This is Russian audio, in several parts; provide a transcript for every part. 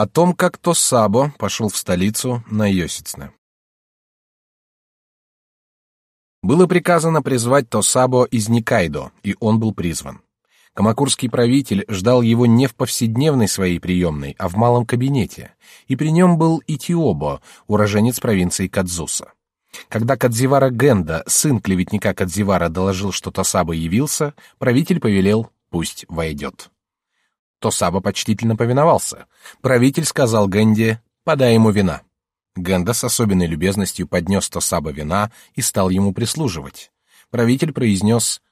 О том, как Тосабо пошел в столицу на Йосицне. Было приказано призвать Тосабо из Никайдо, и он был призван. Камакурский правитель ждал его не в повседневной своей приемной, а в малом кабинете, и при нем был Итиобо, уроженец провинции Кадзуса. Когда Кадзивара Генда, сын клеветника Кадзивара, доложил, что Тосабо явился, правитель повелел «пусть войдет». Тосаба почтительно повиновался. Правитель сказал Генде «подай ему вина». Генда с особенной любезностью поднес Тосаба вина и стал ему прислуживать. Правитель произнес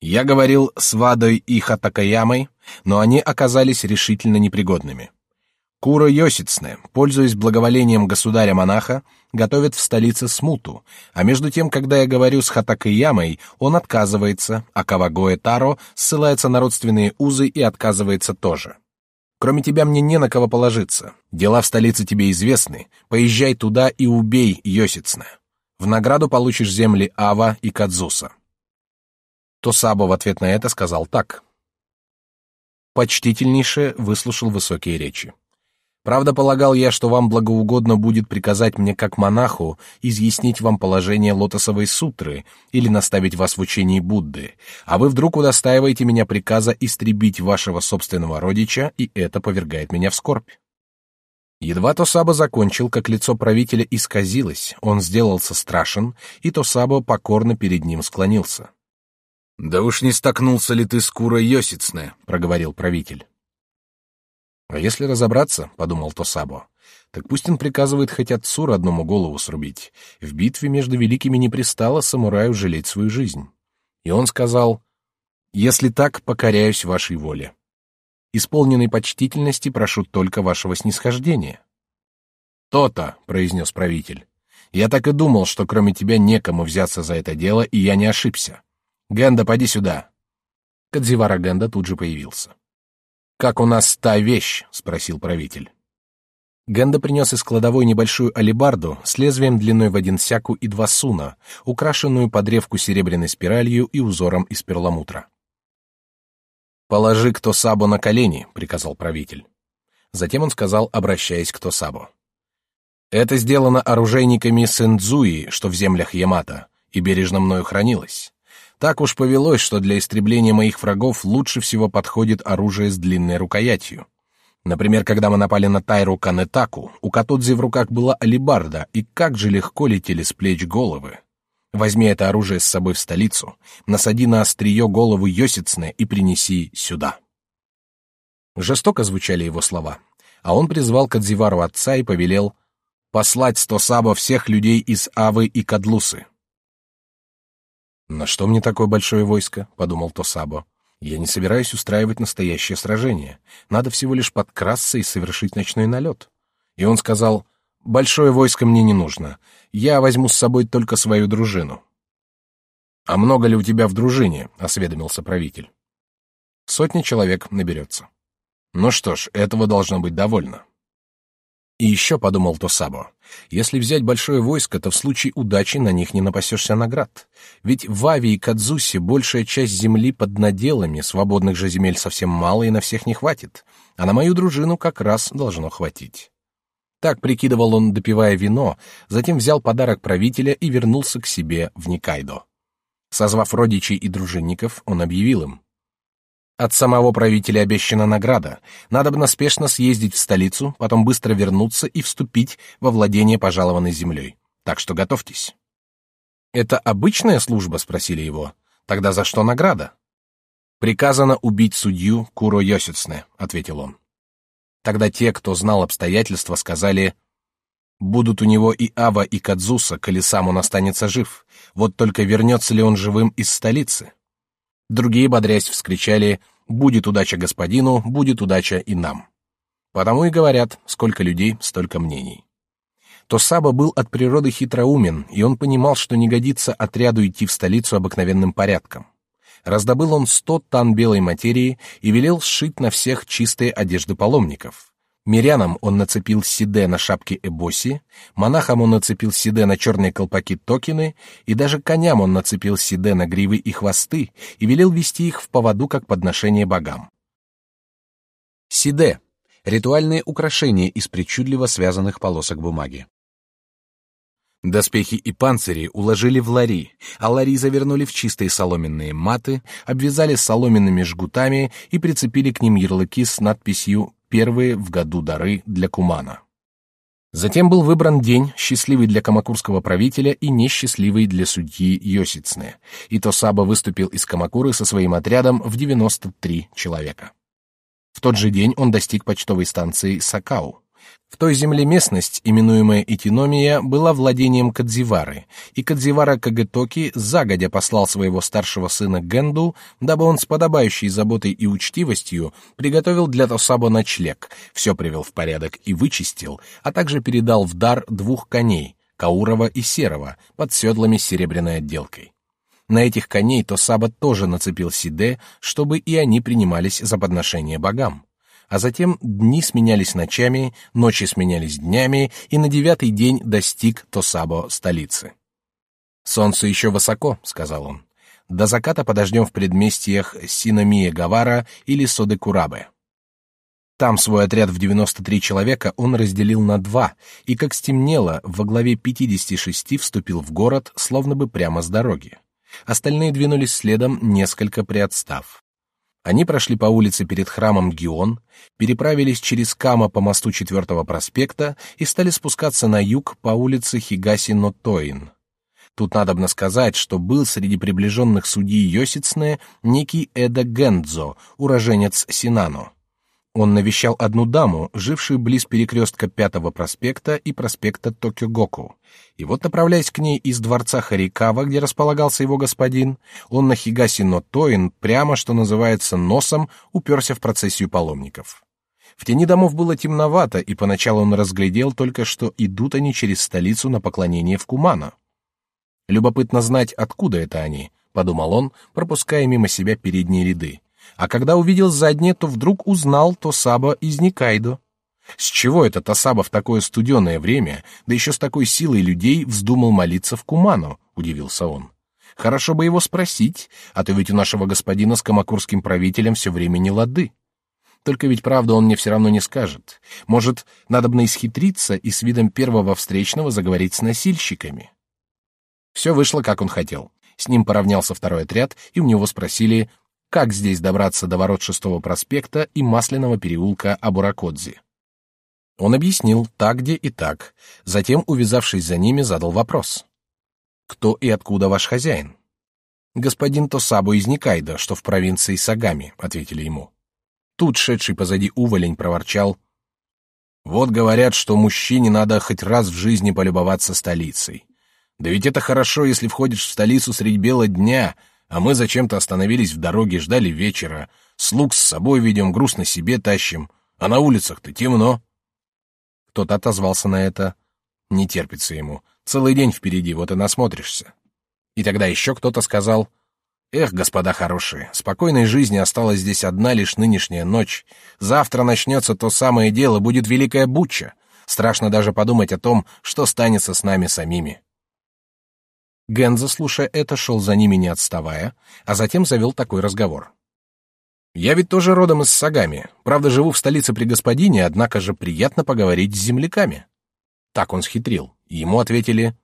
«Я говорил с Вадой и Хатакаямой, но они оказались решительно непригодными. Кура Йосицне, пользуясь благоволением государя-монаха, готовит в столице смуту, а между тем, когда я говорю с Хатакаямой, он отказывается, а Кавагоэ Таро ссылается на родственные узы и отказывается тоже. Кроме тебя мне не на кого положиться. Дела в столице тебе известны. Поезжай туда и убей Йосицне. В награду получишь земли Ава и Кадзуса. Тосабо в ответ на это сказал так. Почтительнейше выслушал высокие речи. Правда, полагал я, что вам благоугодно будет приказать мне как монаху изъяснить вам положение лотосовой сутры или наставить вас в учении Будды, а вы вдруг удостаиваете меня приказа истребить вашего собственного родича, и это повергает меня в скорбь. Едва Тосаба закончил, как лицо правителя исказилось, он сделался страшен, и Тосаба покорно перед ним склонился. «Да уж не столкнулся ли ты с Курой Йосицне?» — проговорил правитель. А если разобраться, подумал Тосабо, так пусть он приказывает хоть отцу родному голову срубить. В битве между великими не пристало самураю жалеть свою жизнь. И он сказал: если так, покоряюсь вашей воле. Исполненной почтительности прошу только вашего снисхождения. То-то, произнес правитель. Я так и думал, что кроме тебя некому взяться за это дело, и я не ошибся. Генда, поди сюда. Кадзивара Генда тут же появился. «Как у нас та вещь?» — спросил правитель. Генда принес из кладовой небольшую алебарду с лезвием длиной в один сяку и два суна, украшенную подревку серебряной спиралью и узором из перламутра. «Положи кто на колени», — приказал правитель. Затем он сказал, обращаясь к Тосабо. «Это сделано оружейниками Сэндзуи, что в землях Ямато, и бережно мною хранилось. Так уж повелось, что для истребления моих врагов лучше всего подходит оружие с длинной рукоятью. Например, когда мы напали на Тайру Канетаку, у Катодзи в руках была алебарда, и как же легко летели с плеч головы. Возьми это оружие с собой в столицу, насади на острие голову Йосицне и принеси сюда. Жестоко звучали его слова, а он призвал Кадзивару отца и повелел послать сто саба всех людей из Авы и Кадлусы. «На что мне такое большое войско?» — подумал Тосабо. «Я не собираюсь устраивать настоящее сражение. Надо всего лишь подкрасться и совершить ночной налет». И он сказал, «Большое войско мне не нужно. Я возьму с собой только свою дружину». «А много ли у тебя в дружине?» — осведомился правитель. «Сотни человек наберется». «Ну что ж, этого должно быть довольно». И еще подумал Тосабо, если взять большое войско, то в случае удачи на них не напасешься наград. Ведь в Ави и Кадзусе большая часть земли под наделами, свободных же земель совсем мало и на всех не хватит, а на мою дружину как раз должно хватить. Так прикидывал он, допивая вино, затем взял подарок правителя и вернулся к себе в Никайдо. Созвав родичей и дружинников, он объявил им: от самого правителя обещана награда. Надо бы наспешно съездить в столицу, потом быстро вернуться и вступить во владение пожалованной землей. Так что готовьтесь. Это обычная служба, спросили его. Тогда за что награда? Приказано убить судью Куро Йосицне, ответил он. Тогда те, кто знал обстоятельства, сказали: будут у него и Ава, и Кадзуса, коли сам он останется жив. Вот только вернется ли он живым из столицы? Другие, бодрясь, вскричали «Будет удача господину, будет удача и нам». Потому и говорят «Сколько людей, столько мнений». То Саба был от природы хитроумен, и он понимал, что не годится отряду идти в столицу обыкновенным порядком. Раздобыл он сто тан белой материи и велел сшить на всех чистые одежды паломников. Мирянам он нацепил сиде на шапки эбоси, монахам он нацепил сиде на черные колпаки токины, и даже коням он нацепил сиде на гривы и хвосты и велел вести их в поводу как подношение богам. Сиде Ритуальные украшения из причудливо связанных полосок бумаги. Доспехи и панцири уложили в лари, а лари завернули в чистые соломенные маты, обвязали соломенными жгутами и прицепили к ним ярлыки с надписью «Первые в году дары для Кумана». Затем был выбран день, счастливый для камакурского правителя и несчастливый для судьи Йосицны, и Тосаба выступил из Камакуры со своим отрядом в 93 человека. В тот же день он достиг почтовой станции Сакау. В той земле местность, именуемая Итиномия, была владением Кадзивары, и Кадзивара Кагетоки загодя послал своего старшего сына Генду, дабы он с подобающей заботой и учтивостью приготовил для Тосабо ночлег, все привел в порядок и вычистил, а также передал в дар двух коней, Каурова и Серого, под седлами серебряной отделкой. На этих коней Тосаба тоже нацепил Сиде, чтобы и они принимались за подношение богам а затем дни сменялись ночами, ночи сменялись днями, и на девятый день достиг Тосабо столицы. «Солнце еще высоко», — сказал он. «До заката подождем в предместьях Синомия Гавара или Содекурабе». Там свой отряд в 93 человека он разделил на два, и как стемнело, во главе 56 вступил в город, словно бы прямо с дороги. Остальные двинулись следом, несколько приотстав. Они прошли по улице перед храмом Гион, переправились через Кама по мосту 4 проспекта и стали спускаться на юг по улице Хигаси-Нотоин. Тут надобно сказать, что был среди приближенных судьи Йосицне некий Эда Гендзо, уроженец Синано. Он навещал одну даму, жившую близ перекрестка Пятого проспекта и проспекта Токёгоку. И вот, направляясь к ней из дворца Харикава, где располагался его господин, он на Хигаси но Тоин, прямо, что называется, носом, уперся в процессию паломников. В тени домов было темновато, и поначалу он разглядел только, что идут они через столицу на поклонение в Кумана. Любопытно знать, откуда это они, подумал он, пропуская мимо себя передние ряды а когда увидел заднее, то вдруг узнал Тосаба из Никайдо. С чего это Тосаба в такое студеное время, да еще с такой силой людей, вздумал молиться в Куману? Удивился он. Хорошо бы его спросить, а то ведь у нашего господина с камакурским правителем все время не лады. Только ведь правда он мне все равно не скажет. Может, надо бы исхитриться и с видом первого встречного заговорить с носильщиками. Все вышло, как он хотел. С ним поравнялся второй отряд, и у него спросили, как здесь добраться до ворот шестого проспекта и Масляного переулка Абуракодзи. Он объяснил так, где и так, затем, увязавшись за ними, задал вопрос. «Кто и откуда ваш хозяин?» «Господин Тосабо из Никайда, что в провинции Сагами», — ответили ему. Тут шедший позади уволень проворчал. «Вот говорят, что мужчине надо хоть раз в жизни полюбоваться столицей. Да ведь это хорошо, если входишь в столицу средь бела дня, а мы зачем-то остановились в дороге, ждали вечера, слуг с собой ведем, груз на себе тащим, а на улицах-то темно. Кто-то отозвался на это. Не терпится ему. Целый день впереди, вот и насмотришься. И тогда еще кто-то сказал, «Эх, господа хорошие, спокойной жизни осталась здесь одна лишь нынешняя ночь. Завтра начнется то самое дело, будет великая буча. Страшно даже подумать о том, что станется с нами самими». Генза, слушая это, шел за ними не отставая, а затем завел такой разговор. «Я ведь тоже родом из Сагами. Правда, живу в столице при господине, однако же приятно поговорить с земляками». Так он схитрил. Ему ответили,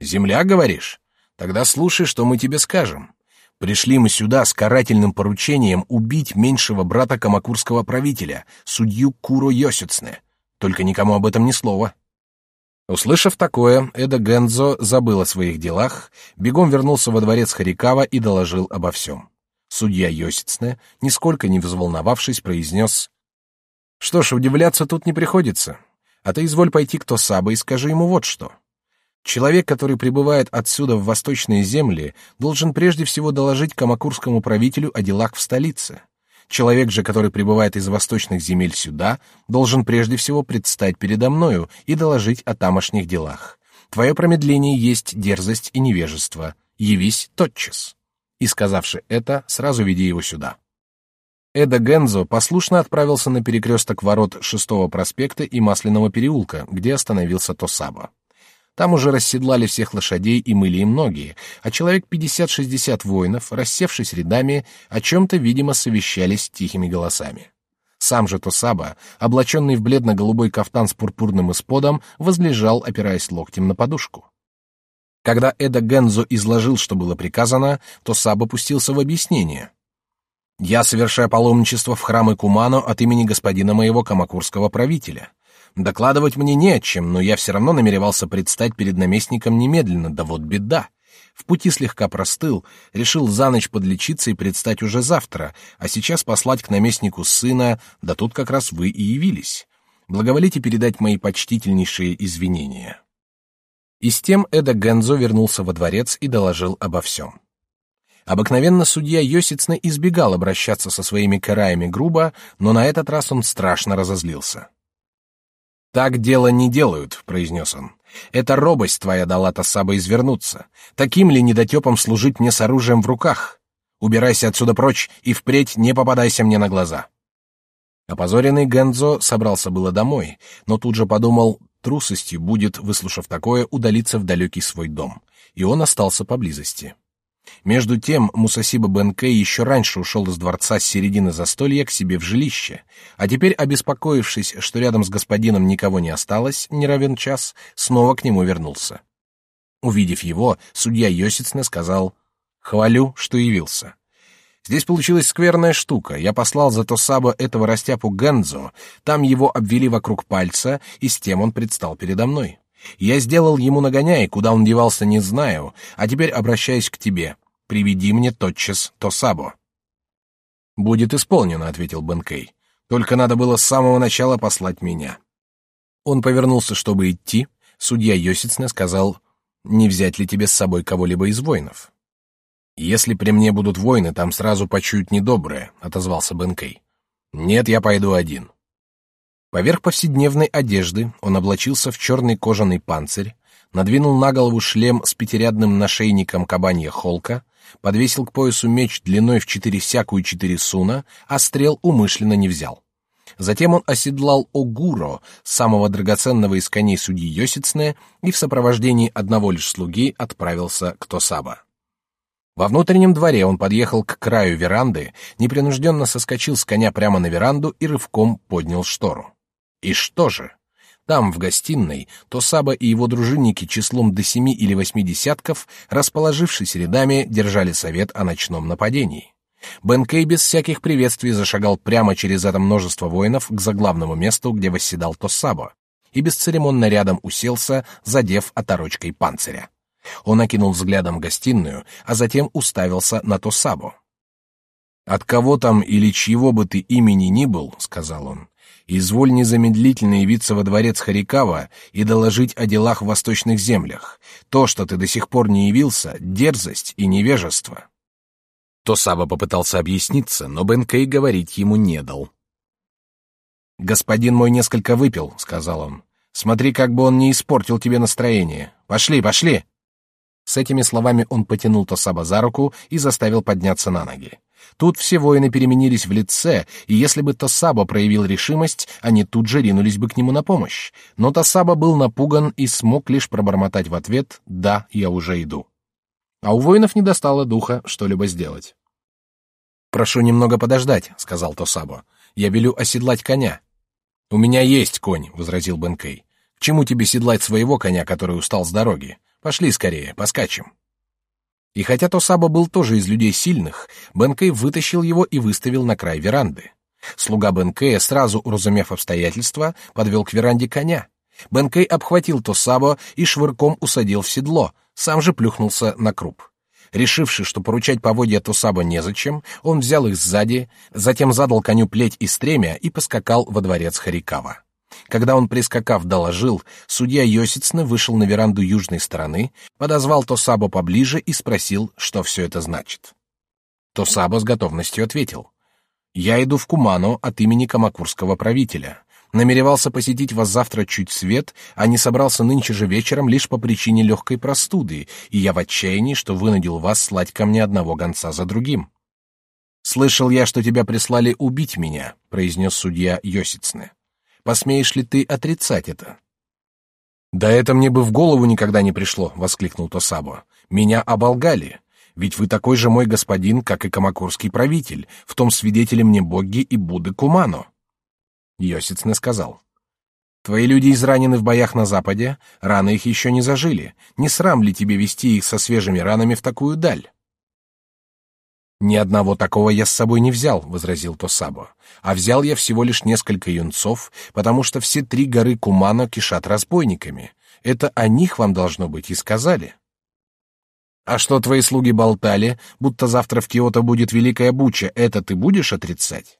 «Земля, говоришь? Тогда слушай, что мы тебе скажем. Пришли мы сюда с карательным поручением убить меньшего брата камакурского правителя, судью Куро Йосицне. Только никому об этом ни слова». Услышав такое, Эда Гензо забыл о своих делах, бегом вернулся во дворец Харикава и доложил обо всем. Судья Йосицне, нисколько не взволновавшись, произнес, «Что ж, удивляться тут не приходится. А ты изволь пойти к Тосабе и скажи ему вот что. Человек, который прибывает отсюда в восточные земли, должен прежде всего доложить камакурскому правителю о делах в столице. Человек же, который прибывает из восточных земель сюда, должен прежде всего предстать передо мною и доложить о тамошних делах. Твое промедление есть дерзость и невежество. Явись тотчас. И сказавши это, сразу веди его сюда. Эда Гензо послушно отправился на перекресток ворот шестого проспекта и Масляного переулка, где остановился Тосаба. Там уже расседлали всех лошадей и мыли им ноги, а человек 50-60 воинов, рассевшись рядами, о чем-то, видимо, совещались тихими голосами. Сам же Тосаба, облаченный в бледно-голубой кафтан с пурпурным исподом, возлежал, опираясь локтем на подушку. Когда Эда Гензо изложил, что было приказано, Тосаба пустился в объяснение. «Я совершаю паломничество в храмы Кумано от имени господина моего камакурского правителя. Докладывать мне не о чем, но я все равно намеревался предстать перед наместником немедленно, да вот беда. В пути слегка простыл, решил за ночь подлечиться и предстать уже завтра, а сейчас послать к наместнику сына, да тут как раз вы и явились. Благоволите передать мои почтительнейшие извинения. И с тем Эда Гензо вернулся во дворец и доложил обо всем. Обыкновенно судья Йосицна избегал обращаться со своими караями грубо, но на этот раз он страшно разозлился. «Так дело не делают», — произнес он. «Это робость твоя дала Тасаба извернуться. Таким ли недотепом служить мне с оружием в руках? Убирайся отсюда прочь и впредь не попадайся мне на глаза». Опозоренный Гензо собрался было домой, но тут же подумал, трусостью будет, выслушав такое, удалиться в далекий свой дом, и он остался поблизости. Между тем Мусасиба Бенкей еще раньше ушел из дворца с середины застолья к себе в жилище, а теперь, обеспокоившись, что рядом с господином никого не осталось, не равен час, снова к нему вернулся. Увидев его, судья Йосицне сказал «Хвалю, что явился». Здесь получилась скверная штука. Я послал за Тосаба этого растяпу Гензо, там его обвели вокруг пальца, и с тем он предстал передо мной. Я сделал ему нагоняй, куда он девался, не знаю, а теперь обращаюсь к тебе. Приведи мне тотчас Тосабо. Будет исполнено, ответил Бенкей. Только надо было с самого начала послать меня. Он повернулся, чтобы идти. Судья Йосицне сказал: "Не взять ли тебе с собой кого-либо из воинов?" Если при мне будут воины, там сразу почуют недоброе, отозвался Бенкей. Нет, я пойду один. Поверх повседневной одежды он облачился в черный кожаный панцирь, надвинул на голову шлем с пятирядным нашейником кабанья холка, подвесил к поясу меч длиной в четыре сяку и четыре суна, а стрел умышленно не взял. Затем он оседлал Огуро, самого драгоценного из коней судьи Йосицне, и в сопровождении одного лишь слуги отправился к Тосаба. Во внутреннем дворе он подъехал к краю веранды, непринужденно соскочил с коня прямо на веранду и рывком поднял штору. И что же? Там, в гостиной, Тосаба и его дружинники числом до семи или восьми десятков, расположившись рядами, держали совет о ночном нападении. Бенкей без всяких приветствий зашагал прямо через это множество воинов к заглавному месту, где восседал Тосаба, и бесцеремонно рядом уселся, задев оторочкой панциря. Он окинул взглядом гостиную, а затем уставился на Тосабо. «От кого там или чьего бы ты имени ни был, — сказал он, изволь незамедлительно явиться во дворец Харикава и доложить о делах в восточных землях. То, что ты до сих пор не явился, дерзость и невежество. Тосаба попытался объясниться, но Бенкей говорить ему не дал. «Господин мой несколько выпил», — сказал он. «Смотри, как бы он не испортил тебе настроение. Пошли, пошли!» С этими словами он потянул Тосаба за руку и заставил подняться на ноги. Тут все воины переменились в лице, и если бы Тосаба проявил решимость, они тут же ринулись бы к нему на помощь. Но Тосаба был напуган и смог лишь пробормотать в ответ «Да, я уже иду». А у воинов не достало духа что-либо сделать. «Прошу немного подождать», — сказал Тосаба. «Я велю оседлать коня». «У меня есть конь», — возразил Бенкей. «К чему тебе седлать своего коня, который устал с дороги? Пошли скорее, поскачем». И хотя Тосаба был тоже из людей сильных, Бенкей вытащил его и выставил на край веранды. Слуга Бенкея, сразу уразумев обстоятельства, подвел к веранде коня. Бенкей обхватил Тосабо и швырком усадил в седло, сам же плюхнулся на круп. Решивши, что поручать поводья Тосабо незачем, он взял их сзади, затем задал коню плеть и стремя и поскакал во дворец Харикава. Когда он, прискакав, доложил, судья Йосицны вышел на веранду южной стороны, подозвал Тосабо поближе и спросил, что все это значит. Тосабо с готовностью ответил. «Я иду в Куману от имени камакурского правителя. Намеревался посетить вас завтра чуть свет, а не собрался нынче же вечером лишь по причине легкой простуды, и я в отчаянии, что вынудил вас слать ко мне одного гонца за другим». «Слышал я, что тебя прислали убить меня», — произнес судья Йосицны. Посмеешь ли ты отрицать это? Да это мне бы в голову никогда не пришло, воскликнул Тосабо. Меня оболгали. Ведь вы такой же мой господин, как и камакурский правитель. В том свидетели мне боги и Будды Кумано. Йосицне сказал. Твои люди изранены в боях на западе, раны их еще не зажили. Не срам ли тебе вести их со свежими ранами в такую даль? Ни одного такого я с собой не взял, возразил Тосабо. А взял я всего лишь несколько юнцов, потому что все три горы Кумано кишат разбойниками. Это о них вам должно быть и сказали. А что твои слуги болтали, будто завтра в Киото будет великая буча, это ты будешь отрицать?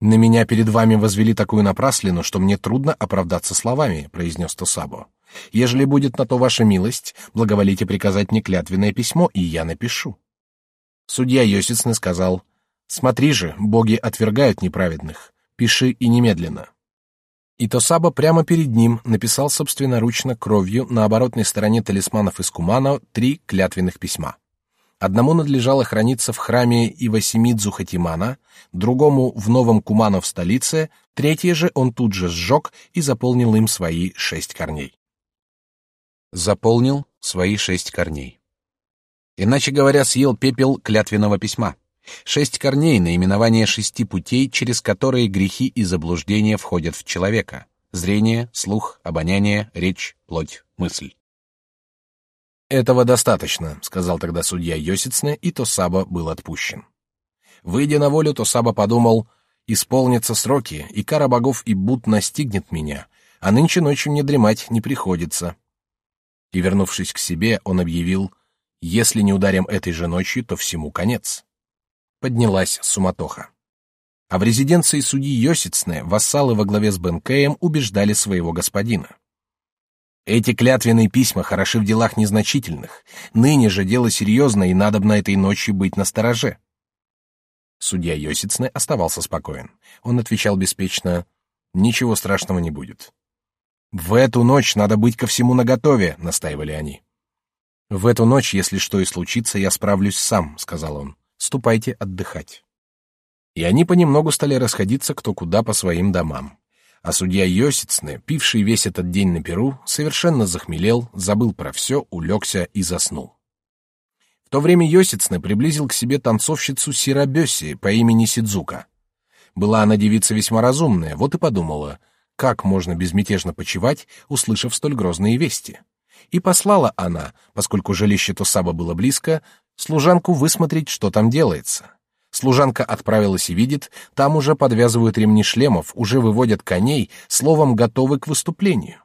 На меня перед вами возвели такую напраслину, что мне трудно оправдаться словами, произнес Тосабо. Ежели будет на то ваша милость, благоволите приказать мне клятвенное письмо, и я напишу. Судья Йосицны сказал, «Смотри же, боги отвергают неправедных. Пиши и немедленно». И Тосаба прямо перед ним написал собственноручно кровью на оборотной стороне талисманов из Кумано три клятвенных письма. Одному надлежало храниться в храме Ивасимидзу Хатимана, другому в Новом Кумано в столице, третье же он тут же сжег и заполнил им свои шесть корней. Заполнил свои шесть корней. Иначе говоря, съел пепел клятвенного письма. Шесть корней — наименование шести путей, через которые грехи и заблуждения входят в человека. Зрение, слух, обоняние, речь, плоть, мысль. «Этого достаточно», — сказал тогда судья Йосицне, и Тосаба был отпущен. Выйдя на волю, Тосаба подумал, «Исполнятся сроки, и кара богов и Буд настигнет меня, а нынче ночью мне дремать не приходится». И, вернувшись к себе, он объявил, если не ударим этой же ночью, то всему конец. Поднялась суматоха. А в резиденции судьи Йосицне вассалы во главе с Бенкеем убеждали своего господина. Эти клятвенные письма хороши в делах незначительных. Ныне же дело серьезное, и надо на этой ночью быть настороже. Судья Йосицне оставался спокоен. Он отвечал беспечно, «Ничего страшного не будет». «В эту ночь надо быть ко всему наготове», — настаивали они. В эту ночь, если что и случится, я справлюсь сам, сказал он. Ступайте отдыхать. И они понемногу стали расходиться кто куда по своим домам. А судья Йосицны, пивший весь этот день на перу, совершенно захмелел, забыл про все, улегся и заснул. В то время Йосицны приблизил к себе танцовщицу Сирабёси по имени Сидзука. Была она девица весьма разумная, вот и подумала, как можно безмятежно почивать, услышав столь грозные вести. И послала она, поскольку жилище Тосаба было близко, служанку высмотреть, что там делается. Служанка отправилась и видит, там уже подвязывают ремни шлемов, уже выводят коней, словом, готовы к выступлению.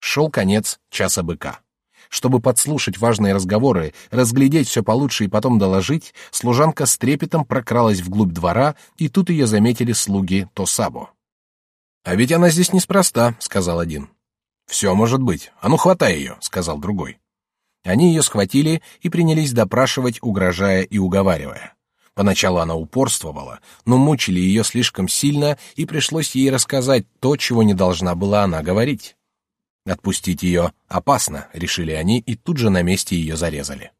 Шел конец часа быка. Чтобы подслушать важные разговоры, разглядеть все получше и потом доложить, служанка с трепетом прокралась вглубь двора, и тут ее заметили слуги Тосабо. «А ведь она здесь неспроста», — сказал один. «Все может быть. А ну, хватай ее», — сказал другой. Они ее схватили и принялись допрашивать, угрожая и уговаривая. Поначалу она упорствовала, но мучили ее слишком сильно, и пришлось ей рассказать то, чего не должна была она говорить. Отпустить ее опасно, решили они, и тут же на месте ее зарезали.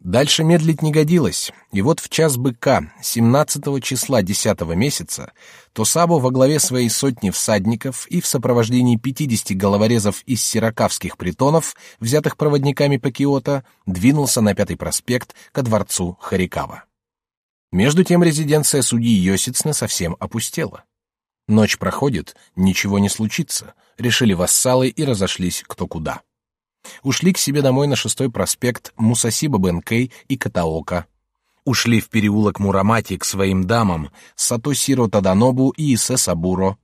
Дальше медлить не годилось, и вот в час быка, 17 числа 10 месяца, Тосабо во главе своей сотни всадников и в сопровождении 50 головорезов из сиракавских притонов, взятых проводниками по Киото, двинулся на Пятый проспект ко дворцу Харикава. Между тем резиденция судьи Йосицна совсем опустела. Ночь проходит, ничего не случится, решили вассалы и разошлись кто куда ушли к себе домой на шестой проспект Мусасиба Бенкей и Катаока. Ушли в переулок Мурамати к своим дамам Сатосиро Таданобу и Исе Сабуро.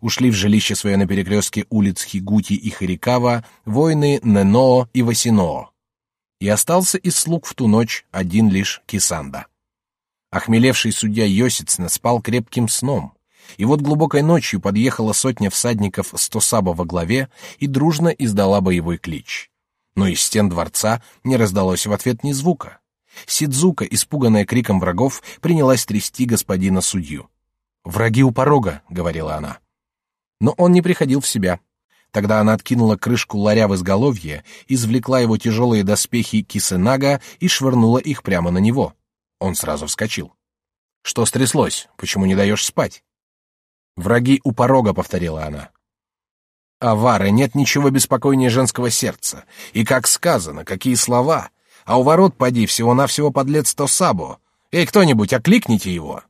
Ушли в жилище свое на перекрестке улиц Хигути и Харикава воины Неноо и Васиноо. И остался из слуг в ту ночь один лишь Кисанда. Охмелевший судья Йосицна спал крепким сном. И вот глубокой ночью подъехала сотня всадников с Тосаба во главе и дружно издала боевой клич. Но из стен дворца не раздалось в ответ ни звука. Сидзука, испуганная криком врагов, принялась трясти господина судью. «Враги у порога», — говорила она. Но он не приходил в себя. Тогда она откинула крышку ларя в изголовье, извлекла его тяжелые доспехи кисенага и швырнула их прямо на него. Он сразу вскочил. «Что стряслось? Почему не даешь спать?» «Враги у порога», — повторила она. «Авары, нет ничего беспокойнее женского сердца. И как сказано, какие слова. А у ворот поди всего-навсего подлец Тосабо. Эй, кто-нибудь, окликните его!»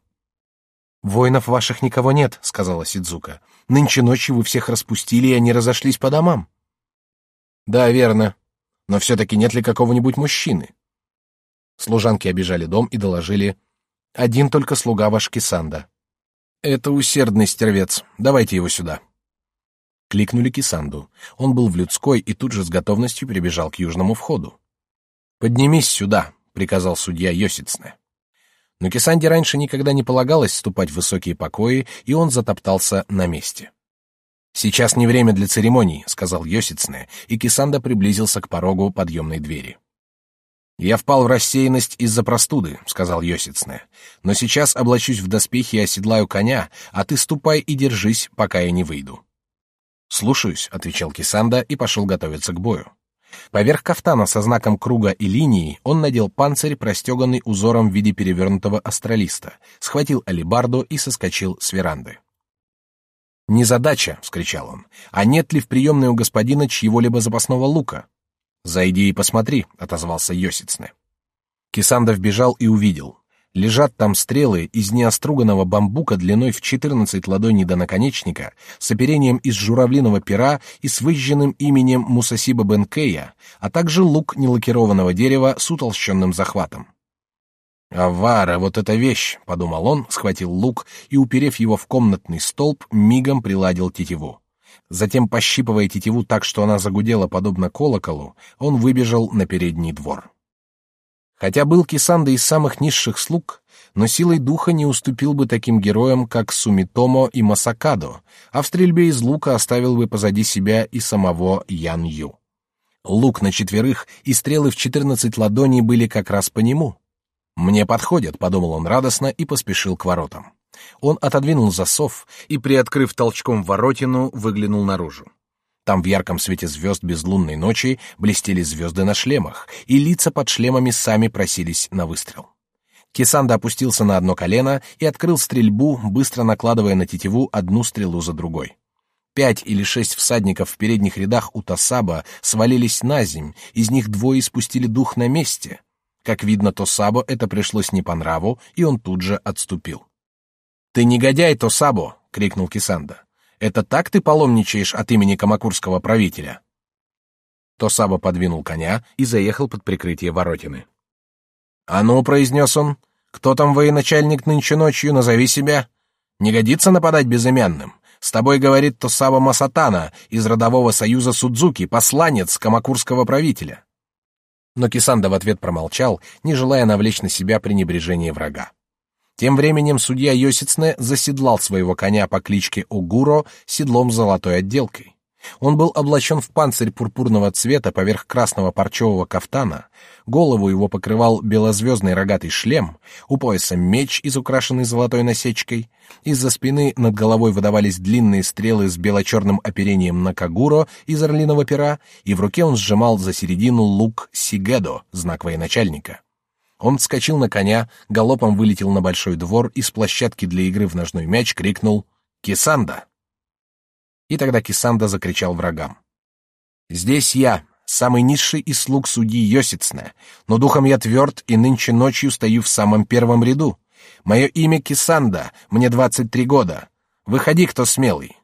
Воинов ваших никого нет, сказала Сидзука. Нынче ночью вы всех распустили, и они разошлись по домам. Да, верно. Но все-таки нет ли какого-нибудь мужчины? Служанки обижали дом и доложили: один только слуга ваш Кисанда. Это усердный стервец. Давайте его сюда. Кликнули Кисанду. Он был в людской и тут же с готовностью прибежал к южному входу. Поднимись сюда, приказал судья Йосицне. Но Кисанде раньше никогда не полагалось ступать в высокие покои, и он затоптался на месте. Сейчас не время для церемоний, сказал Йосицне, и Кисанда приблизился к порогу подъемной двери. Я впал в рассеянность из-за простуды, сказал Йосицне. Но сейчас облачусь в доспехи и оседлаю коня, а ты ступай и держись, пока я не выйду. Слушаюсь, отвечал Кисанда и пошел готовиться к бою. Поверх кафтана со знаком круга и линии он надел панцирь, простеганный узором в виде перевернутого астролиста, схватил алебарду и соскочил с веранды. «Незадача!» — вскричал он. «А нет ли в приемной у господина чьего-либо запасного лука?» «Зайди и посмотри», — отозвался Йосицне. Кисандов бежал и увидел. Лежат там стрелы из неоструганного бамбука длиной в 14 ладоней до наконечника, с оперением из журавлиного пера и с выжженным именем Мусасиба Бенкея, а также лук нелакированного дерева с утолщенным захватом. «Авара, вот эта вещь!» — подумал он, схватил лук и, уперев его в комнатный столб, мигом приладил тетиву. Затем, пощипывая тетиву так, что она загудела подобно колоколу, он выбежал на передний двор. Хотя был Кисанда из самых низших слуг, но силой духа не уступил бы таким героям, как Сумитомо и Масакадо, а в стрельбе из лука оставил бы позади себя и самого Ян Ю. Лук на четверых и стрелы в четырнадцать ладоней были как раз по нему. «Мне подходят», — подумал он радостно и поспешил к воротам. Он отодвинул засов и, приоткрыв толчком воротину, выглянул наружу. Там в ярком свете звезд безлунной ночи блестели звезды на шлемах, и лица под шлемами сами просились на выстрел. Кисанда опустился на одно колено и открыл стрельбу, быстро накладывая на тетиву одну стрелу за другой. Пять или шесть всадников в передних рядах у Тосаба свалились на земь, из них двое спустили дух на месте. Как видно, Тосабо это пришлось не по нраву, и он тут же отступил. «Ты негодяй, Тосабо!» — крикнул Кисанда. Это так ты паломничаешь от имени камакурского правителя?» Тосаба подвинул коня и заехал под прикрытие воротины. «А ну», — произнес он, — «кто там военачальник нынче ночью, назови себя. Не годится нападать безымянным. С тобой говорит Тосаба Масатана из родового союза Судзуки, посланец камакурского правителя». Но Кисанда в ответ промолчал, не желая навлечь на себя пренебрежение врага. Тем временем судья Йосицне заседлал своего коня по кличке Огуро седлом с золотой отделкой. Он был облачен в панцирь пурпурного цвета поверх красного парчевого кафтана, голову его покрывал белозвездный рогатый шлем, у пояса меч, изукрашенный золотой насечкой, из-за спины над головой выдавались длинные стрелы с бело-черным оперением на кагуро из орлиного пера, и в руке он сжимал за середину лук сигедо, знак военачальника. Он вскочил на коня, галопом вылетел на большой двор и с площадки для игры в ножной мяч крикнул «Кисанда!». И тогда Кисанда закричал врагам. «Здесь я, самый низший из слуг судьи Йосицне, но духом я тверд и нынче ночью стою в самом первом ряду. Мое имя Кисанда, мне двадцать три года. Выходи, кто смелый».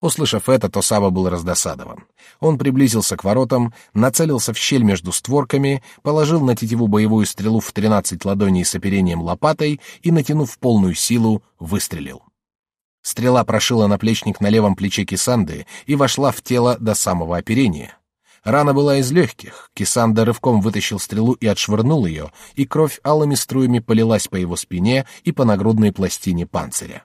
Услышав это, Тосаба был раздосадован. Он приблизился к воротам, нацелился в щель между створками, положил на тетиву боевую стрелу в тринадцать ладоней с оперением лопатой и, натянув полную силу, выстрелил. Стрела прошила наплечник на левом плече Кисанды и вошла в тело до самого оперения. Рана была из легких. Кисанда рывком вытащил стрелу и отшвырнул ее, и кровь алыми струями полилась по его спине и по нагрудной пластине панциря.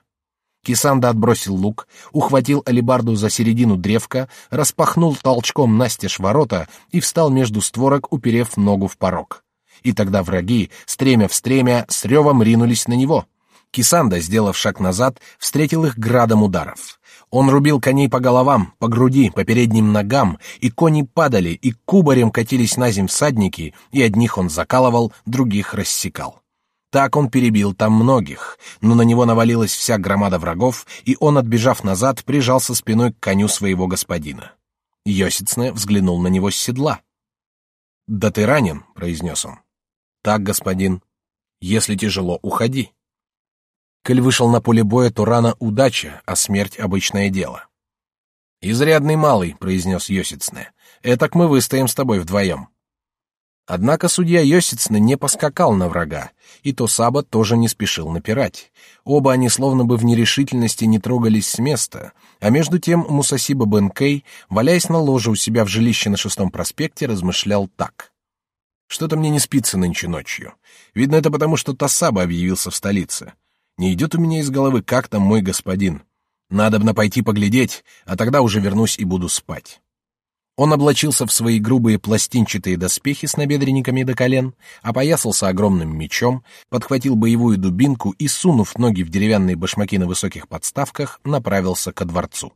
Кисанда отбросил лук, ухватил алебарду за середину древка, распахнул толчком настежь ворота и встал между створок, уперев ногу в порог. И тогда враги, стремя в стремя, с ревом ринулись на него. Кисанда, сделав шаг назад, встретил их градом ударов. Он рубил коней по головам, по груди, по передним ногам, и кони падали, и кубарем катились на земь всадники, и одних он закалывал, других рассекал. Так он перебил там многих, но на него навалилась вся громада врагов, и он, отбежав назад, прижался спиной к коню своего господина. Йосицне взглянул на него с седла. «Да ты ранен», — произнес он. «Так, господин. Если тяжело, уходи». Коль вышел на поле боя, то рана — удача, а смерть — обычное дело. «Изрядный малый», — произнес Йосицне. «Этак мы выстоим с тобой вдвоем». Однако судья Йосицне не поскакал на врага, и Тосаба тоже не спешил напирать. Оба они словно бы в нерешительности не трогались с места, а между тем Мусасиба Бенкей, валяясь на ложе у себя в жилище на шестом проспекте, размышлял так. «Что-то мне не спится нынче ночью. Видно, это потому, что Тосаба объявился в столице. Не идет у меня из головы, как там мой господин. Надобно пойти поглядеть, а тогда уже вернусь и буду спать. Он облачился в свои грубые пластинчатые доспехи с набедренниками до колен, опоясался огромным мечом, подхватил боевую дубинку и, сунув ноги в деревянные башмаки на высоких подставках, направился ко дворцу.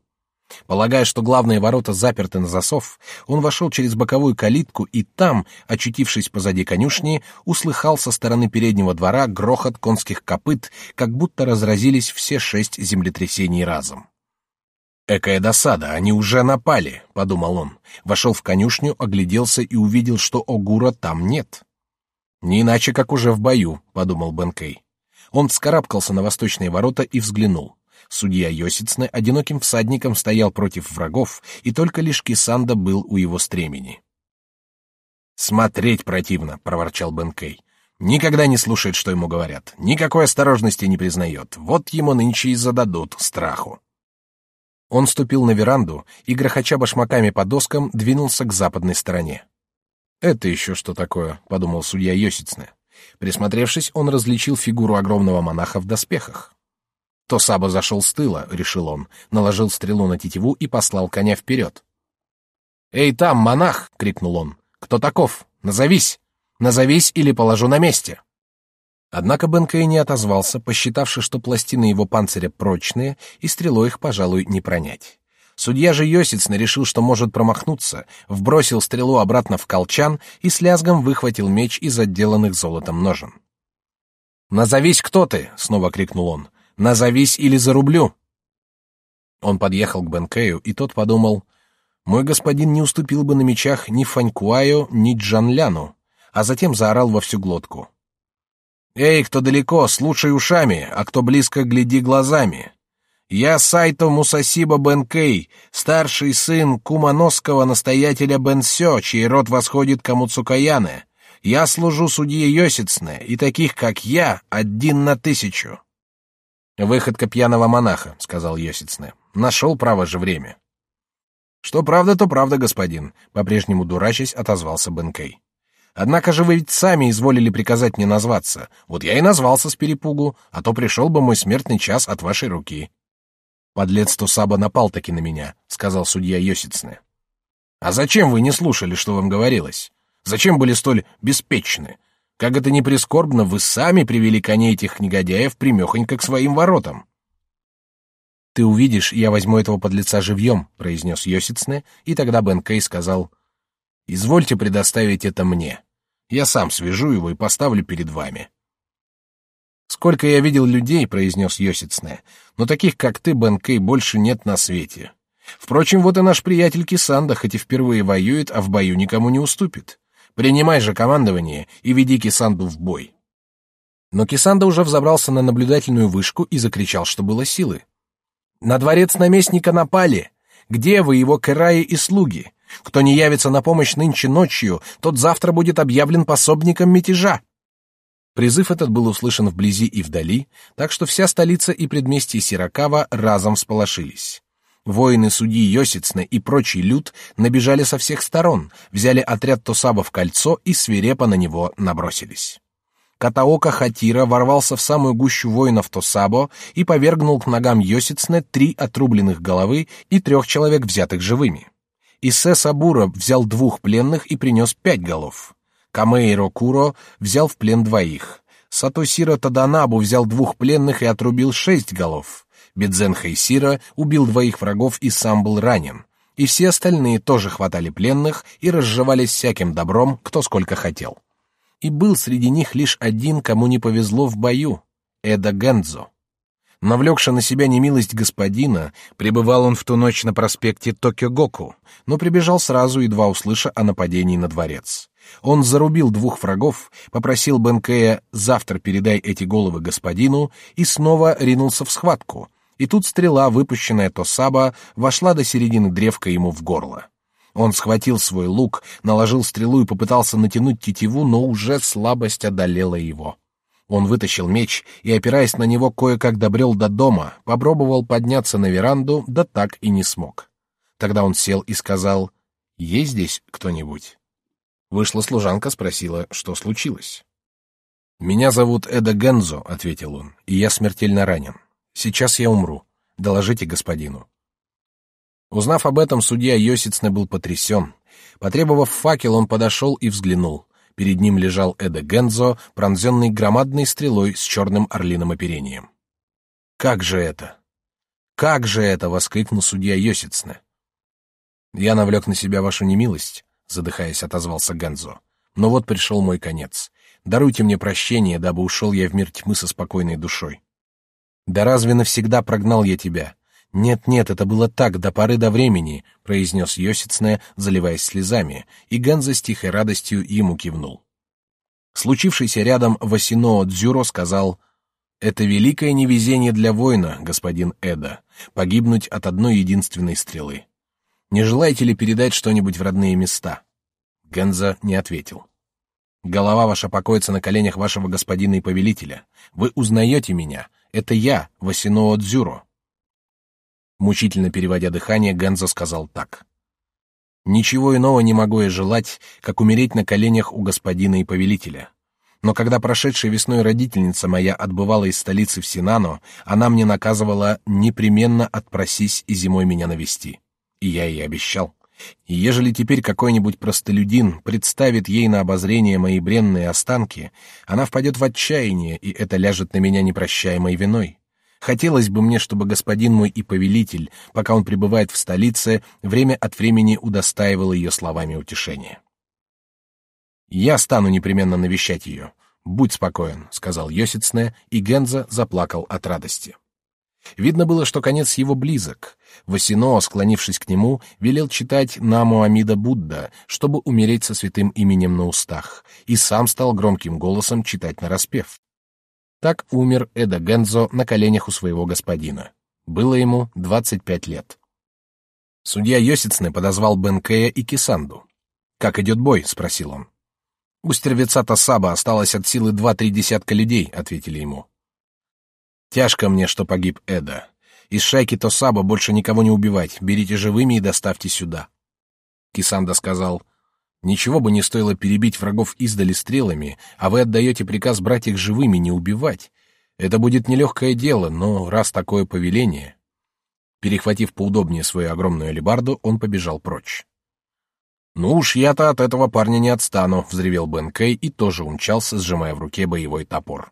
Полагая, что главные ворота заперты на засов, он вошел через боковую калитку и там, очутившись позади конюшни, услыхал со стороны переднего двора грохот конских копыт, как будто разразились все шесть землетрясений разом. «Экая досада, они уже напали», — подумал он. Вошел в конюшню, огляделся и увидел, что Огура там нет. «Не иначе, как уже в бою», — подумал Бенкей. Он вскарабкался на восточные ворота и взглянул. Судья Йосицне одиноким всадником стоял против врагов, и только лишь Кисанда был у его стремени. «Смотреть противно», — проворчал Бенкей. «Никогда не слушает, что ему говорят, никакой осторожности не признает. Вот ему нынче и зададут страху». Он ступил на веранду и, грохоча башмаками по доскам, двинулся к западной стороне. «Это еще что такое?» — подумал судья Йосицне. Присмотревшись, он различил фигуру огромного монаха в доспехах. То Саба зашел с тыла, решил он, наложил стрелу на тетиву и послал коня вперед. «Эй, там, монах!» — крикнул он. «Кто таков? Назовись! Назовись или положу на месте!» Однако Бенкей не отозвался, посчитавши, что пластины его панциря прочные, и стрелой их, пожалуй, не пронять. Судья же Йосицна решил, что может промахнуться, вбросил стрелу обратно в колчан и с лязгом выхватил меч из отделанных золотом ножен. «Назовись, кто ты!» — снова крикнул он. Назовись или зарублю. Он подъехал к Бенкею, и тот подумал, мой господин не уступил бы на мечах ни Фанькуаю, ни Джанляну, а затем заорал во всю глотку. Эй, кто далеко, слушай ушами, а кто близко, гляди глазами. Я Сайто Мусасиба Бенкей, старший сын куманосского настоятеля Бенсё, чей род восходит к Амуцукаяне. Я служу судье Йосицне, и таких, как я, один на тысячу. Выходка пьяного монаха, сказал Йосицне. Нашел право же время. Что правда, то правда, господин, по-прежнему дурачась отозвался Бенкей. Однако же вы ведь сами изволили приказать мне назваться. Вот я и назвался с перепугу, а то пришел бы мой смертный час от вашей руки. Подлец Тусаба напал таки на меня, сказал судья Йосицне. А зачем вы не слушали, что вам говорилось? Зачем были столь беспечны? Как это ни прискорбно, вы сами привели коней этих негодяев примехонько к своим воротам. Ты увидишь, я возьму этого подлеца живьем, произнес Йосицне, и тогда Бен Кей сказал: "Извольте предоставить это мне. Я сам свяжу его и поставлю перед вами". Сколько я видел людей, произнес Йосицне, но таких, как ты, Бен Кей, больше нет на свете. Впрочем, вот и наш приятель Кисанда, хоть и впервые воюет, а в бою никому не уступит. Принимай же командование и веди Кисанду в бой. Но Кисанда уже взобрался на наблюдательную вышку и закричал, что было силы. На дворец наместника напали. Где вы, его кэраи и слуги? Кто не явится на помощь нынче ночью, тот завтра будет объявлен пособником мятежа. Призыв этот был услышан вблизи и вдали, так что вся столица и предместье Сиракава разом всполошились. Воины судьи Йосицны и прочий люд набежали со всех сторон, взяли отряд Тосаба в кольцо и свирепо на него набросились. Катаока Хатира ворвался в самую гущу воинов Тосабо и повергнул к ногам Йосицне три отрубленных головы и трех человек, взятых живыми. Иссе Сабура взял двух пленных и принес пять голов. Камейро Куро взял в плен двоих. Сатосиро Таданабу взял двух пленных и отрубил шесть голов. Бедзен Хайсира убил двоих врагов и сам был ранен. И все остальные тоже хватали пленных и разживались всяким добром, кто сколько хотел. И был среди них лишь один, кому не повезло в бою — Эда Гензо. Навлекши на себя немилость господина, пребывал он в ту ночь на проспекте Токиогоку, но прибежал сразу, едва услыша о нападении на дворец. Он зарубил двух врагов, попросил Бенкея «завтра передай эти головы господину» и снова ринулся в схватку. И тут стрела, выпущенная Тосаба, вошла до середины древка ему в горло. Он схватил свой лук, наложил стрелу и попытался натянуть тетиву, но уже слабость одолела его. Он вытащил меч и, опираясь на него, кое-как добрел до дома, попробовал подняться на веранду, да так и не смог. Тогда он сел и сказал, «Есть здесь кто-нибудь?» Вышла служанка, спросила, что случилось. «Меня зовут Эда Гензо», — ответил он, — «и я смертельно ранен. Сейчас я умру. Доложите господину». Узнав об этом, судья Йосицне был потрясен. Потребовав факел, он подошел и взглянул. Перед ним лежал Эда Гензо, пронзенный громадной стрелой с черным орлиным оперением. «Как же это? Как же это?» — воскликнул судья Йосицне. «Я навлек на себя вашу немилость», — задыхаясь, отозвался Гензо. «Но вот пришел мой конец. Даруйте мне прощение, дабы ушел я в мир тьмы со спокойной душой. Да разве навсегда прогнал я тебя? «Нет-нет, это было так, до поры до времени», — произнес Йосицне, заливаясь слезами, и Ганза с тихой радостью ему кивнул. Случившийся рядом Васино Дзюро сказал, «Это великое невезение для воина, господин Эда, погибнуть от одной единственной стрелы. Не желаете ли передать что-нибудь в родные места?» Генза не ответил. «Голова ваша покоится на коленях вашего господина и повелителя. Вы узнаете меня. Это я, Васино Дзюро. Мучительно переводя дыхание, Гензо сказал так. «Ничего иного не могу я желать, как умереть на коленях у господина и повелителя. Но когда прошедшей весной родительница моя отбывала из столицы в Синано, она мне наказывала непременно отпросись и зимой меня навести. И я ей обещал. И ежели теперь какой-нибудь простолюдин представит ей на обозрение мои бренные останки, она впадет в отчаяние, и это ляжет на меня непрощаемой виной. Хотелось бы мне, чтобы господин мой и повелитель, пока он пребывает в столице, время от времени удостаивал ее словами утешения. Я стану непременно навещать ее. Будь спокоен, сказал Йосицне, и Генза заплакал от радости. Видно было, что конец его близок. Васино, склонившись к нему, велел читать Наму Амида Будда, чтобы умереть со святым именем на устах, и сам стал громким голосом читать нараспев. Так умер Эда Гензо на коленях у своего господина. Было ему 25 лет. Судья Йосицны подозвал Бенкея и Кисанду. «Как идет бой?» — спросил он. «У стервеца Тасаба осталось от силы два-три десятка людей», — ответили ему. «Тяжко мне, что погиб Эда. Из шайки Тосаба больше никого не убивать. Берите живыми и доставьте сюда». Кисанда сказал, Ничего бы не стоило перебить врагов издали стрелами, а вы отдаете приказ брать их живыми, не убивать. Это будет нелегкое дело, но раз такое повеление... Перехватив поудобнее свою огромную алебарду, он побежал прочь. «Ну уж я-то от этого парня не отстану», — взревел Бен Кэй и тоже умчался, сжимая в руке боевой топор.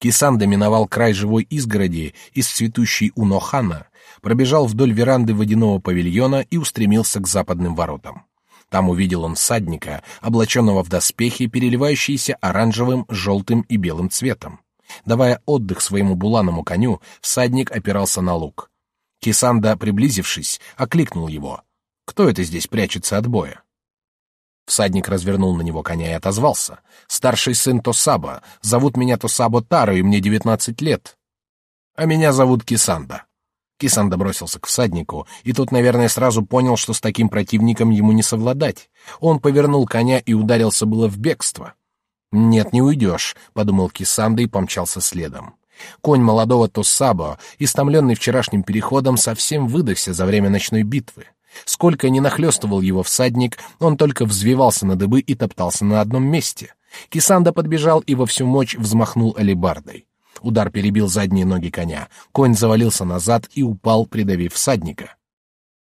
Кисан доминовал край живой изгороди из цветущей Унохана, пробежал вдоль веранды водяного павильона и устремился к западным воротам. Там увидел он всадника, облаченного в доспехи, переливающиеся оранжевым, желтым и белым цветом. Давая отдых своему буланому коню, всадник опирался на лук. Кисанда, приблизившись, окликнул его. «Кто это здесь прячется от боя?» Всадник развернул на него коня и отозвался. «Старший сын Тосаба. Зовут меня Тосабо Таро, и мне девятнадцать лет». «А меня зовут Кисанда». Кисанда бросился к всаднику, и тот, наверное, сразу понял, что с таким противником ему не совладать. Он повернул коня и ударился было в бегство. «Нет, не уйдешь», — подумал Кисанда и помчался следом. Конь молодого Тосабо, истомленный вчерашним переходом, совсем выдохся за время ночной битвы. Сколько ни нахлестывал его всадник, он только взвивался на дыбы и топтался на одном месте. Кисанда подбежал и во всю мощь взмахнул алебардой. Удар перебил задние ноги коня. Конь завалился назад и упал, придавив всадника.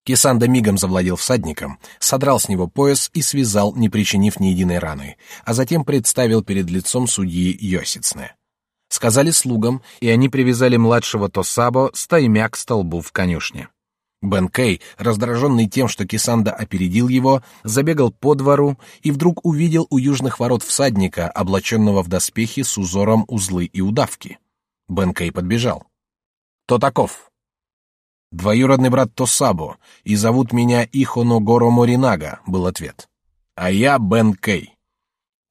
Кисанда мигом завладел всадником, содрал с него пояс и связал, не причинив ни единой раны, а затем представил перед лицом судьи Йосицне. Сказали слугам, и они привязали младшего Тосабо стаймя к столбу в конюшне. Бен Кей, раздраженный тем, что Кисанда опередил его, забегал по двору и вдруг увидел у южных ворот всадника, облаченного в доспехи с узором узлы и удавки. Бен Кей подбежал. Кто таков? Двоюродный брат Тосабо, и зовут меня Ихоно Горо Моринага, был ответ. А я Бен Кей.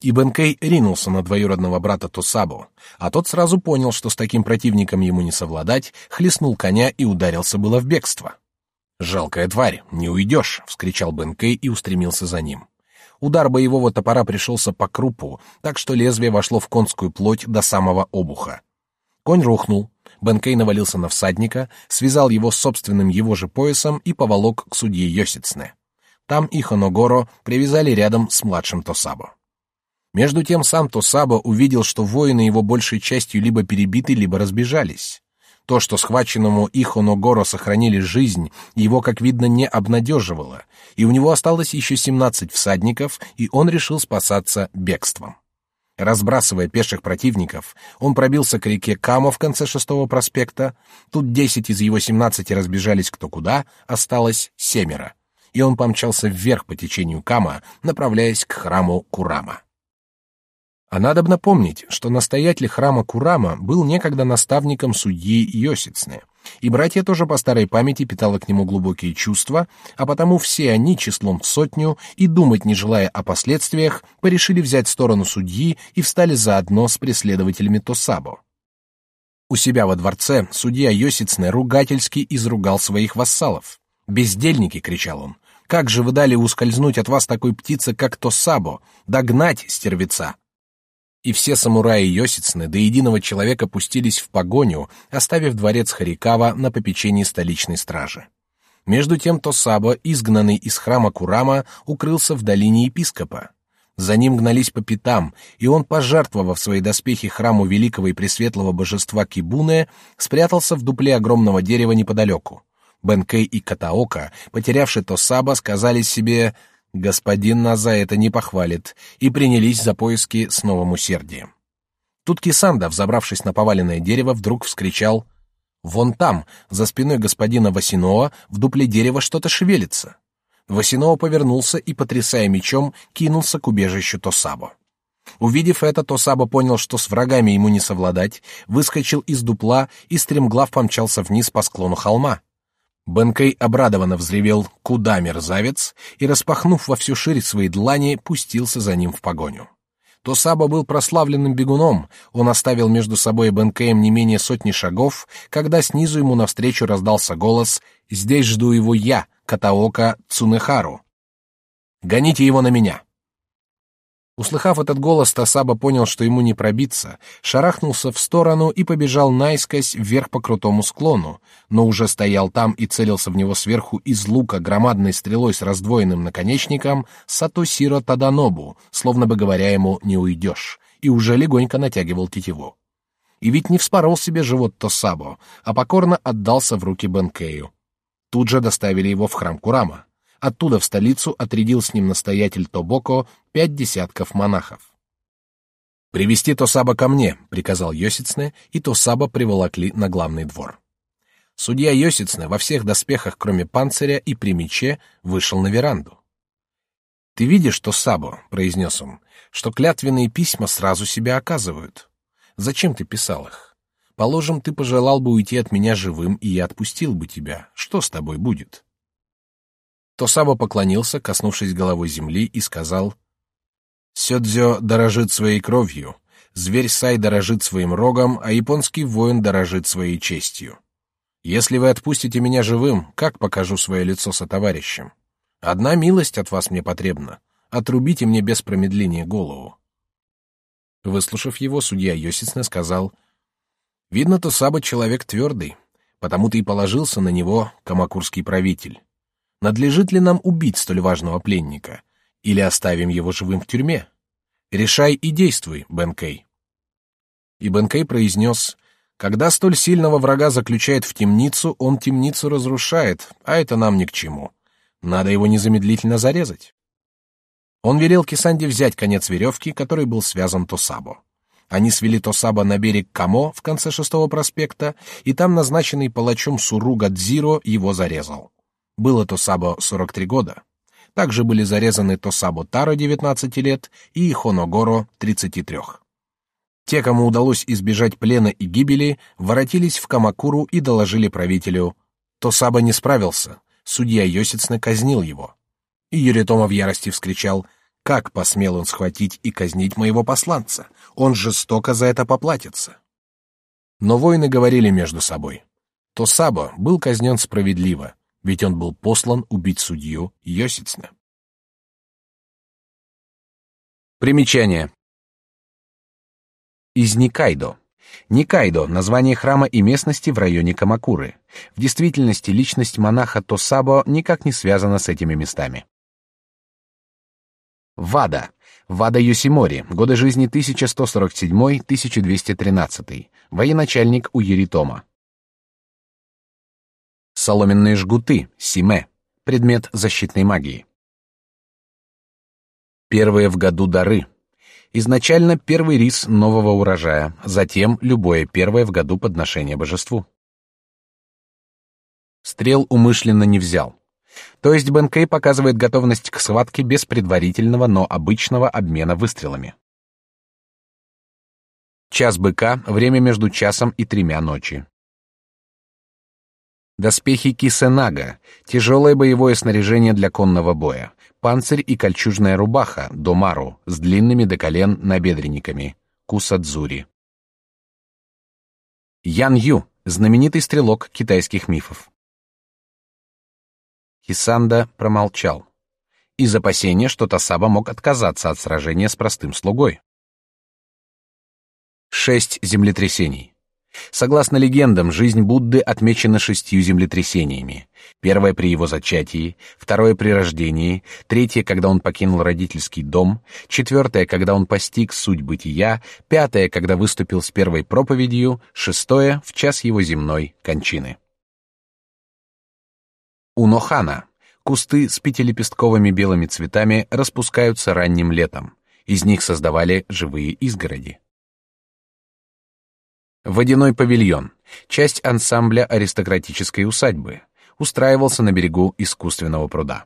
И Бен Кей ринулся на двоюродного брата Тосабо, а тот сразу понял, что с таким противником ему не совладать, хлестнул коня и ударился было в бегство. «Жалкая тварь, не уйдешь!» — вскричал Бен Кей и устремился за ним. Удар боевого топора пришелся по крупу, так что лезвие вошло в конскую плоть до самого обуха. Конь рухнул. Бенкей навалился на всадника, связал его собственным его же поясом и поволок к судье Йосицне. Там их Оногоро привязали рядом с младшим Тосабо. Между тем сам Тосабо увидел, что воины его большей частью либо перебиты, либо разбежались. То, что схваченному Ихоногоро сохранили жизнь, его, как видно, не обнадеживало, и у него осталось еще семнадцать всадников, и он решил спасаться бегством. Разбрасывая пеших противников, он пробился к реке Камо в конце шестого проспекта. Тут десять из его семнадцати разбежались кто куда, осталось семеро. И он помчался вверх по течению Кама, направляясь к храму Курама. А надо бы напомнить, что настоятель храма Курама был некогда наставником судьи Йосицны, и братья тоже по старой памяти питало к нему глубокие чувства, а потому все они числом в сотню и думать не желая о последствиях, порешили взять сторону судьи и встали заодно с преследователями Тосабо. У себя во дворце судья Йосицне ругательски изругал своих вассалов. «Бездельники!» — кричал он. «Как же вы дали ускользнуть от вас такой птице, как Тосабо? Догнать стервеца!» И все самураи Йосицны до единого человека пустились в погоню, оставив дворец Харикава на попечении столичной стражи. Между тем Тосаба, изгнанный из храма Курама, укрылся в долине епископа. За ним гнались по пятам, и он, пожертвовав свои доспехи храму великого и пресветлого божества Кибуне, спрятался в дупле огромного дерева неподалеку. Бенкей и Катаока, потерявшие Тосаба, сказали себе Господин нас за это не похвалит, и принялись за поиски с новым усердием. Тут Кисанда, взобравшись на поваленное дерево, вдруг вскричал «Вон там, за спиной господина Васинова, в дупле дерева что-то шевелится». Васинова повернулся и, потрясая мечом, кинулся к убежищу Тосабо. Увидев это, Тосабо понял, что с врагами ему не совладать, выскочил из дупла и стремглав помчался вниз по склону холма. Бенкей обрадованно взревел «Куда, мерзавец?» и, распахнув во всю ширь свои длани, пустился за ним в погоню. Тосаба был прославленным бегуном, он оставил между собой и Бенкеем не менее сотни шагов, когда снизу ему навстречу раздался голос «Здесь жду его я, Катаока Цунехару». «Гоните его на меня!» Услыхав этот голос, Тасаба понял, что ему не пробиться, шарахнулся в сторону и побежал наискось вверх по крутому склону, но уже стоял там и целился в него сверху из лука громадной стрелой с раздвоенным наконечником Сатосиро Таданобу, словно бы говоря ему «не уйдешь», и уже легонько натягивал тетиву. И ведь не вспорол себе живот Тосабо, а покорно отдался в руки Бенкею. Тут же доставили его в храм Курама. Оттуда в столицу отрядил с ним настоятель Тобоко пять десятков монахов. «Привести Тосаба ко мне», — приказал Йосицне, и Тосаба приволокли на главный двор. Судья Йосицне во всех доспехах, кроме панциря и при мече, вышел на веранду. «Ты видишь, Тосабо», — произнес он, — «что клятвенные письма сразу себя оказывают. Зачем ты писал их? Положим, ты пожелал бы уйти от меня живым, и я отпустил бы тебя. Что с тобой будет?» Тосаба поклонился, коснувшись головой земли, и сказал «Сёдзё дорожит своей кровью, зверь Сай дорожит своим рогом, а японский воин дорожит своей честью. Если вы отпустите меня живым, как покажу свое лицо сотоварищем? Одна милость от вас мне потребна. Отрубите мне без промедления голову». Выслушав его, судья Йосицна сказал «Видно, Тосаба человек твердый, потому-то и положился на него камакурский правитель надлежит ли нам убить столь важного пленника, или оставим его живым в тюрьме? Решай и действуй, Бенкей. И Бенкей произнес, когда столь сильного врага заключает в темницу, он темницу разрушает, а это нам ни к чему. Надо его незамедлительно зарезать. Он велел Кисанде взять конец веревки, которой был связан Тосабо. Они свели Тосаба на берег Камо в конце шестого проспекта, и там назначенный палачом Суруга Дзиро его зарезал. Было Тосабо 43 года. Также были зарезаны Тосабо Таро 19 лет и Хоногоро 33. Те, кому удалось избежать плена и гибели, воротились в Камакуру и доложили правителю. Тосаба не справился, судья Йосицне казнил его. И Юритома в ярости вскричал, как посмел он схватить и казнить моего посланца? Он жестоко за это поплатится. Но воины говорили между собой. Тосаба был казнен справедливо, ведь он был послан убить судью Йосицне. Примечание из Никайдо. Никайдо — название храма и местности в районе Камакуры. В действительности личность монаха Тосабо никак не связана с этими местами. Вада. Вада Йосимори. Годы жизни 1147-1213. Военачальник у Еритома. Соломенные жгуты. Симе. Предмет защитной магии. Первые в году дары. Изначально первый рис нового урожая, затем любое первое в году подношение божеству. Стрел умышленно не взял. То есть Бенкей показывает готовность к схватке без предварительного, но обычного обмена выстрелами. Час быка — время между часом и тремя ночи. Доспехи Кисенага — тяжелое боевое снаряжение для конного боя панцирь и кольчужная рубаха домару с длинными до колен набедренниками кусадзури. Ян Ю, знаменитый стрелок китайских мифов. Хисанда промолчал. Из опасения, что Тасаба мог отказаться от сражения с простым слугой. Шесть землетрясений. Согласно легендам, жизнь Будды отмечена шестью землетрясениями. Первое при его зачатии, второе при рождении, третье, когда он покинул родительский дом, четвертое, когда он постиг суть бытия, пятое, когда выступил с первой проповедью, шестое, в час его земной кончины. Унохана. Кусты с пятилепестковыми белыми цветами распускаются ранним летом. Из них создавали живые изгороди. Водяной павильон, часть ансамбля аристократической усадьбы, устраивался на берегу искусственного пруда.